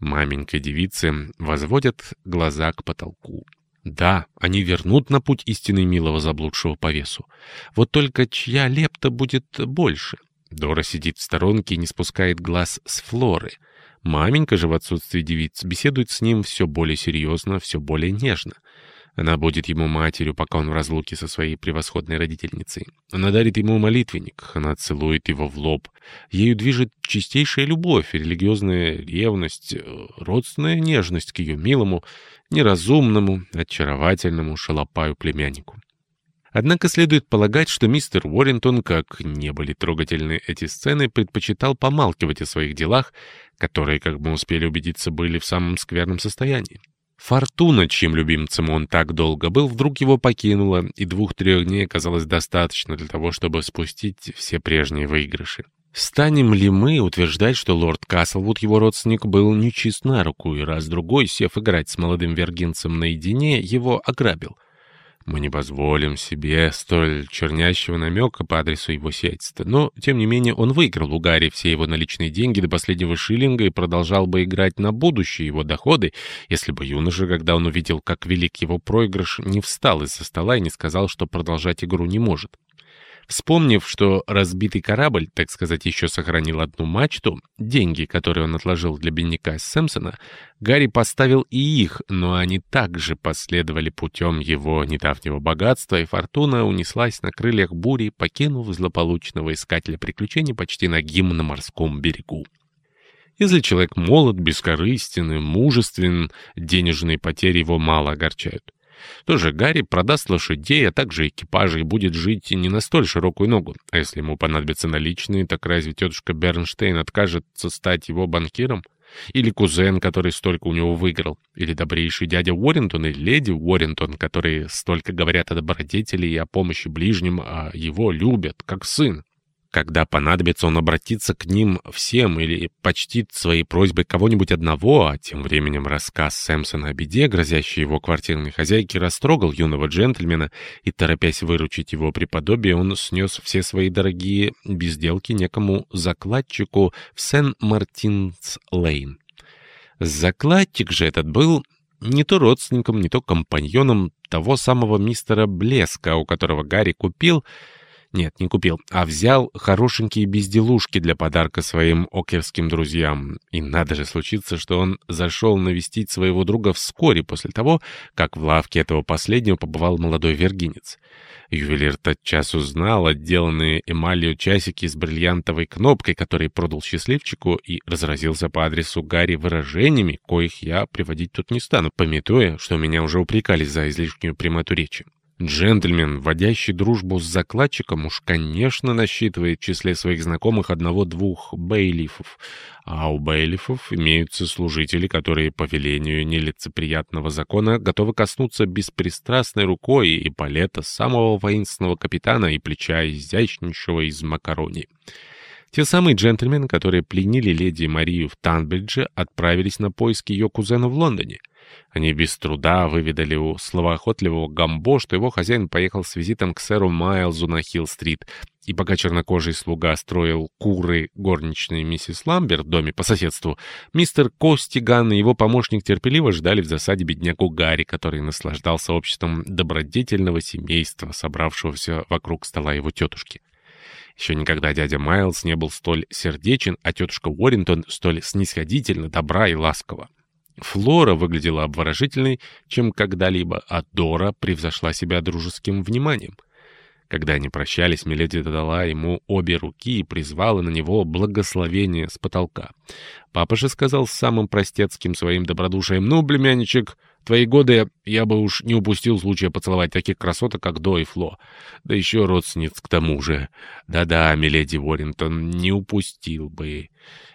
Маменька девицы возводят глаза к потолку. Да, они вернут на путь истинный милого заблудшего по весу. Вот только чья лепта будет больше? Дора сидит в сторонке и не спускает глаз с Флоры. Маменька же в отсутствии девиц беседует с ним все более серьезно, все более нежно. Она будет ему матерью, пока он в разлуке со своей превосходной родительницей. Она дарит ему молитвенник, она целует его в лоб. Ею движет чистейшая любовь, религиозная ревность, э, родственная нежность к ее милому, неразумному, очаровательному шалопаю-племяннику. Однако следует полагать, что мистер Уоррентон, как не были трогательны эти сцены, предпочитал помалкивать о своих делах, которые, как мы успели убедиться, были в самом скверном состоянии. Фортуна, чьим любимцем он так долго был, вдруг его покинула, и двух-трех дней оказалось достаточно для того, чтобы спустить все прежние выигрыши. Станем ли мы утверждать, что лорд Каслвуд, его родственник, был нечист на руку, и раз-другой, сев играть с молодым вергинцем наедине, его ограбил? Мы не позволим себе столь чернящего намека по адресу его сиятельства. Но, тем не менее, он выиграл у Гарри все его наличные деньги до последнего шиллинга и продолжал бы играть на будущее его доходы, если бы юноша, когда он увидел, как велик его проигрыш, не встал из-за стола и не сказал, что продолжать игру не может. Вспомнив, что разбитый корабль, так сказать, еще сохранил одну мачту, деньги, которые он отложил для бедняка Сэмпсона, Гарри поставил и их, но они также последовали путем его недавнего богатства, и фортуна унеслась на крыльях бури, покинув злополучного искателя приключений почти нагим на морском берегу. Если человек молод, бескорыстен мужествен, денежные потери его мало огорчают. Тоже Гарри продаст лошадей, а также экипажи и будет жить не на столь широкую ногу. А если ему понадобятся наличные, так разве тетушка Бернштейн откажется стать его банкиром? Или кузен, который столько у него выиграл? Или добрейший дядя Уоррентон и леди Уоррентон, которые столько говорят о добродетели и о помощи ближним, а его любят, как сын? Когда понадобится, он обратится к ним всем или почтит своей просьбой кого-нибудь одного, а тем временем рассказ Сэмпсона о беде, грозящей его квартирной хозяйке, растрогал юного джентльмена, и, торопясь выручить его преподобие, он снес все свои дорогие безделки некому закладчику в Сен-Мартинс-Лейн. Закладчик же этот был не то родственником, не то компаньоном того самого мистера Блеска, у которого Гарри купил нет, не купил, а взял хорошенькие безделушки для подарка своим окерским друзьям. И надо же случиться, что он зашел навестить своего друга вскоре после того, как в лавке этого последнего побывал молодой вергинец. Ювелир тотчас узнал отделанные эмалью часики с бриллиантовой кнопкой, которые продал счастливчику, и разразился по адресу Гарри выражениями, коих я приводить тут не стану, пометуя, что меня уже упрекали за излишнюю прямоту речи. Джентльмен, вводящий дружбу с закладчиком, уж, конечно, насчитывает в числе своих знакомых одного-двух бейлифов, а у бейлифов имеются служители, которые по велению нелицеприятного закона готовы коснуться беспристрастной рукой и палета самого воинственного капитана и плеча изящнейшего из макарони. Те самые джентльмены, которые пленили леди Марию в Танбридже, отправились на поиски ее кузена в Лондоне. Они без труда выведали у словоохотливого Гамбо, что его хозяин поехал с визитом к сэру Майлзу на Хилл-стрит. И пока чернокожий слуга строил куры горничной миссис Ламберт в доме по соседству, мистер Костиган и его помощник терпеливо ждали в засаде беднягу Гарри, который наслаждался обществом добродетельного семейства, собравшегося вокруг стола его тетушки. Еще никогда дядя Майлз не был столь сердечен, а тетушка Уоррентон столь снисходительно, добра и ласкова. Флора выглядела обворожительной, чем когда-либо, а Дора превзошла себя дружеским вниманием. Когда они прощались, Миледи дала ему обе руки и призвала на него благословение с потолка. Папа же сказал самым простецким своим добродушием, «Ну, племянничек, твои годы я бы уж не упустил случая поцеловать таких красоток, как До и Фло. Да еще родственниц к тому же. Да-да, Миледи Уоррингтон, не упустил бы».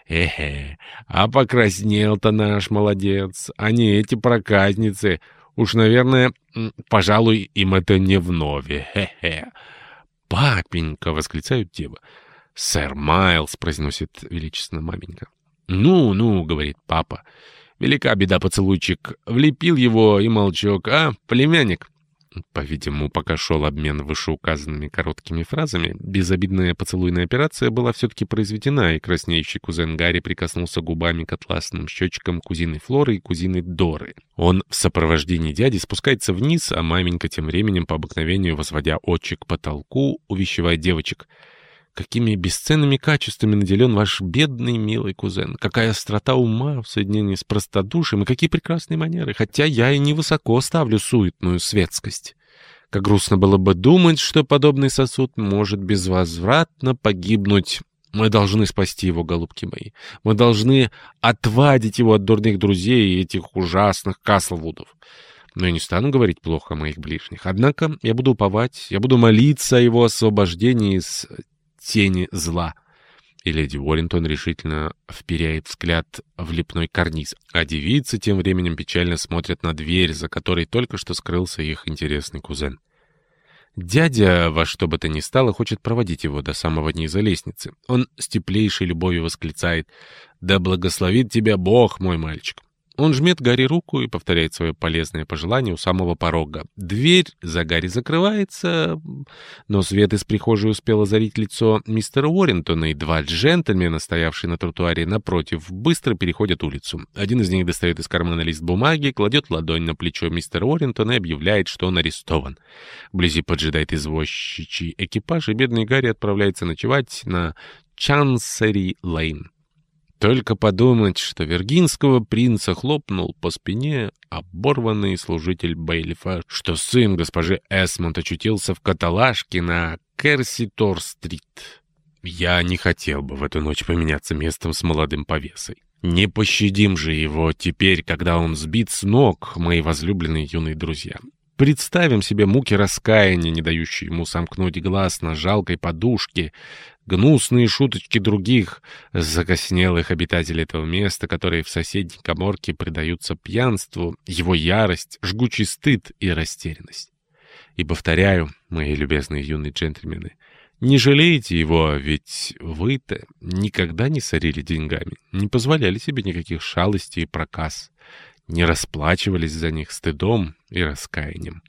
Эхе, а покраснел-то наш молодец, а не эти проказницы. Уж, наверное, пожалуй, им это не вновь. Хе-хе. «Папенька!» — восклицают девы. «Сэр Майлз!» — произносит величественно маменька. «Ну-ну!» — говорит папа. «Велика беда, поцелуйчик. Влепил его и молчок, а, племянник?» По-видимому, пока шел обмен вышеуказанными короткими фразами, безобидная поцелуйная операция была все-таки произведена, и краснеющий кузен Гарри прикоснулся губами к атласным щечкам кузины Флоры и кузины Доры. Он в сопровождении дяди спускается вниз, а маменька тем временем по обыкновению, возводя очи к потолку, увещевает девочек — Какими бесценными качествами наделен ваш бедный милый кузен. Какая острота ума в соединении с простодушием, и какие прекрасные манеры, хотя я и невысоко ставлю суетную светскость. Как грустно было бы думать, что подобный сосуд может безвозвратно погибнуть. Мы должны спасти его, голубки мои. Мы должны отвадить его от дурных друзей и этих ужасных Каслвудов. Но я не стану говорить плохо о моих ближних. Однако я буду уповать, я буду молиться о его освобождении из тени зла. И леди Уоррентон решительно вперяет взгляд в лепной карниз, а девицы тем временем печально смотрят на дверь, за которой только что скрылся их интересный кузен. Дядя, во что бы то ни стало, хочет проводить его до самого низа лестницы. Он с теплейшей любовью восклицает «Да благословит тебя Бог, мой мальчик!» Он жмет Гарри руку и повторяет свое полезное пожелание у самого порога. Дверь за Гарри закрывается, но свет из прихожей успел озарить лицо мистера Уоррентона, и два джентльмена, стоявшие на тротуаре напротив, быстро переходят улицу. Один из них достает из кармана лист бумаги, кладет ладонь на плечо мистера Уоррентона и объявляет, что он арестован. Вблизи поджидает извозчичий экипаж, и бедный Гарри отправляется ночевать на Чансери-Лейн. Только подумать, что виргинского принца хлопнул по спине оборванный служитель Бейлифа, что сын госпожи Эсмонд очутился в каталажке на Керситор-стрит. Я не хотел бы в эту ночь поменяться местом с молодым повесой. Не пощадим же его теперь, когда он сбит с ног, мои возлюбленные юные друзья. Представим себе муки раскаяния, не дающие ему сомкнуть глаз на жалкой подушке, гнусные шуточки других закоснелых обитателей этого места, которые в соседней коморке предаются пьянству, его ярость, жгучий стыд и растерянность. И повторяю, мои любезные юные джентльмены, не жалейте его, ведь вы-то никогда не сорили деньгами, не позволяли себе никаких шалостей и проказ не расплачивались за них стыдом и раскаянием.